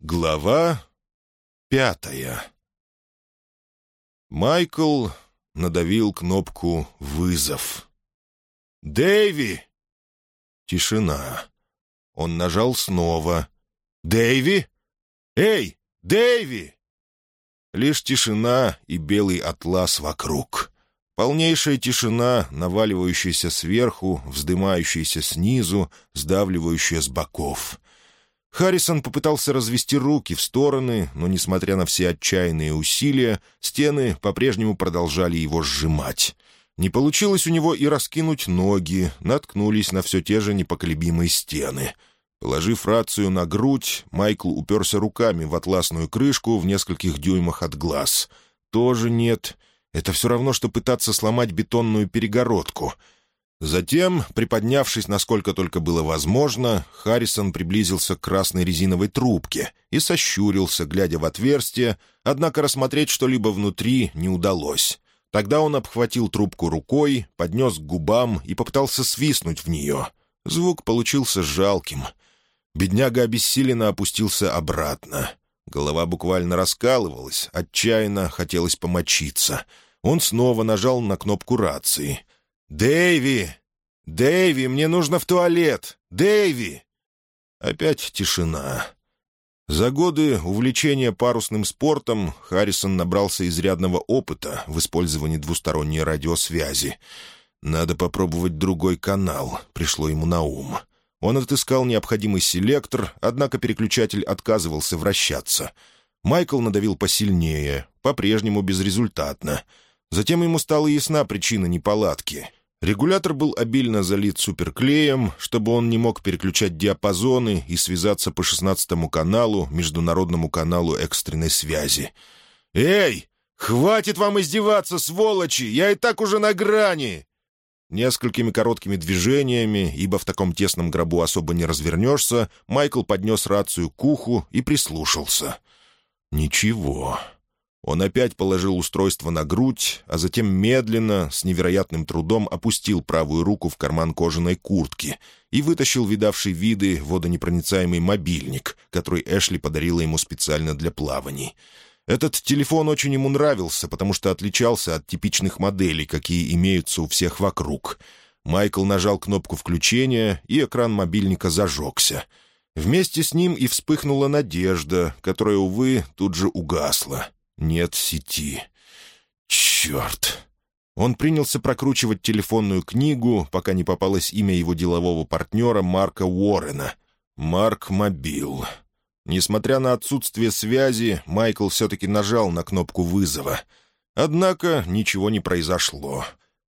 Глава пятая Майкл надавил кнопку «Вызов». «Дэйви!» Тишина. Он нажал снова. «Дэйви! Эй, Дэйви!» Лишь тишина и белый атлас вокруг. Полнейшая тишина, наваливающаяся сверху, вздымающаяся снизу, сдавливающая с боков — Харрисон попытался развести руки в стороны, но, несмотря на все отчаянные усилия, стены по-прежнему продолжали его сжимать. Не получилось у него и раскинуть ноги, наткнулись на все те же непоколебимые стены. Положив рацию на грудь, Майкл уперся руками в атласную крышку в нескольких дюймах от глаз. «Тоже нет. Это все равно, что пытаться сломать бетонную перегородку». Затем, приподнявшись насколько только было возможно, Харрисон приблизился к красной резиновой трубке и сощурился, глядя в отверстие, однако рассмотреть что-либо внутри не удалось. Тогда он обхватил трубку рукой, поднес к губам и попытался свистнуть в нее. Звук получился жалким. Бедняга обессиленно опустился обратно. Голова буквально раскалывалась, отчаянно хотелось помочиться. Он снова нажал на кнопку рации — «Дэйви! Дэйви, мне нужно в туалет! Дэйви!» Опять тишина. За годы увлечения парусным спортом Харрисон набрался изрядного опыта в использовании двусторонней радиосвязи. «Надо попробовать другой канал», — пришло ему на ум. Он отыскал необходимый селектор, однако переключатель отказывался вращаться. Майкл надавил посильнее, по-прежнему безрезультатно. Затем ему стала ясна причина неполадки. Регулятор был обильно залит суперклеем, чтобы он не мог переключать диапазоны и связаться по шестнадцатому каналу, международному каналу экстренной связи. «Эй, хватит вам издеваться, сволочи! Я и так уже на грани!» Несколькими короткими движениями, ибо в таком тесном гробу особо не развернешься, Майкл поднес рацию к уху и прислушался. «Ничего». Он опять положил устройство на грудь, а затем медленно, с невероятным трудом опустил правую руку в карман кожаной куртки и вытащил видавший виды водонепроницаемый мобильник, который Эшли подарила ему специально для плаваний. Этот телефон очень ему нравился, потому что отличался от типичных моделей, какие имеются у всех вокруг. Майкл нажал кнопку включения, и экран мобильника зажегся. Вместе с ним и вспыхнула надежда, которая, увы, тут же угасла. Нет сети. Черт! Он принялся прокручивать телефонную книгу, пока не попалось имя его делового партнера Марка Уоррена. Марк Мобил. Несмотря на отсутствие связи, Майкл все-таки нажал на кнопку вызова. Однако ничего не произошло.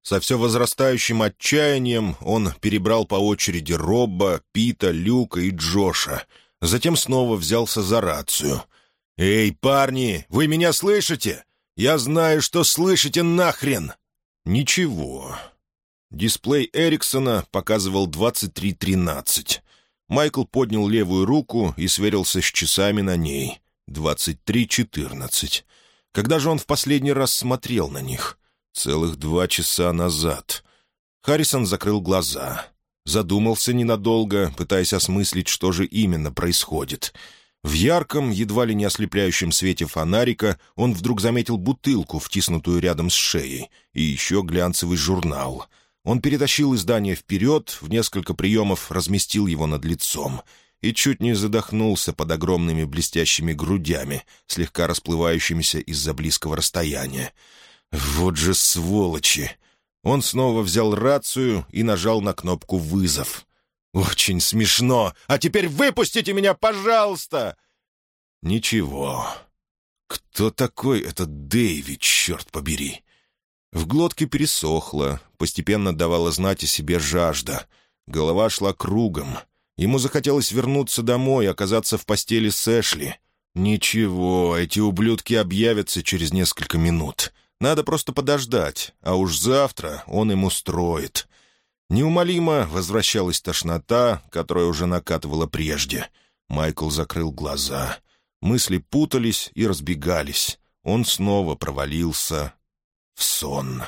Со все возрастающим отчаянием он перебрал по очереди Робба, Пита, Люка и Джоша. Затем снова взялся за рацию — «Эй, парни, вы меня слышите? Я знаю, что слышите нахрен!» «Ничего». Дисплей Эриксона показывал 23.13. Майкл поднял левую руку и сверился с часами на ней. 23.14. Когда же он в последний раз смотрел на них? Целых два часа назад. Харрисон закрыл глаза. Задумался ненадолго, пытаясь осмыслить, что же именно происходит — в ярком, едва ли не ослепляющем свете фонарика он вдруг заметил бутылку, втиснутую рядом с шеей, и еще глянцевый журнал. Он перетащил издание вперед, в несколько приемов разместил его над лицом и чуть не задохнулся под огромными блестящими грудями, слегка расплывающимися из-за близкого расстояния. «Вот же сволочи!» Он снова взял рацию и нажал на кнопку «Вызов». «Очень смешно! А теперь выпустите меня, пожалуйста!» «Ничего. Кто такой этот Дэйви, черт побери?» В глотке пересохло, постепенно давала знать о себе жажда. Голова шла кругом. Ему захотелось вернуться домой, оказаться в постели с Эшли. «Ничего, эти ублюдки объявятся через несколько минут. Надо просто подождать, а уж завтра он им устроит». Неумолимо возвращалась тошнота, которая уже накатывала прежде. Майкл закрыл глаза. Мысли путались и разбегались. Он снова провалился в сон.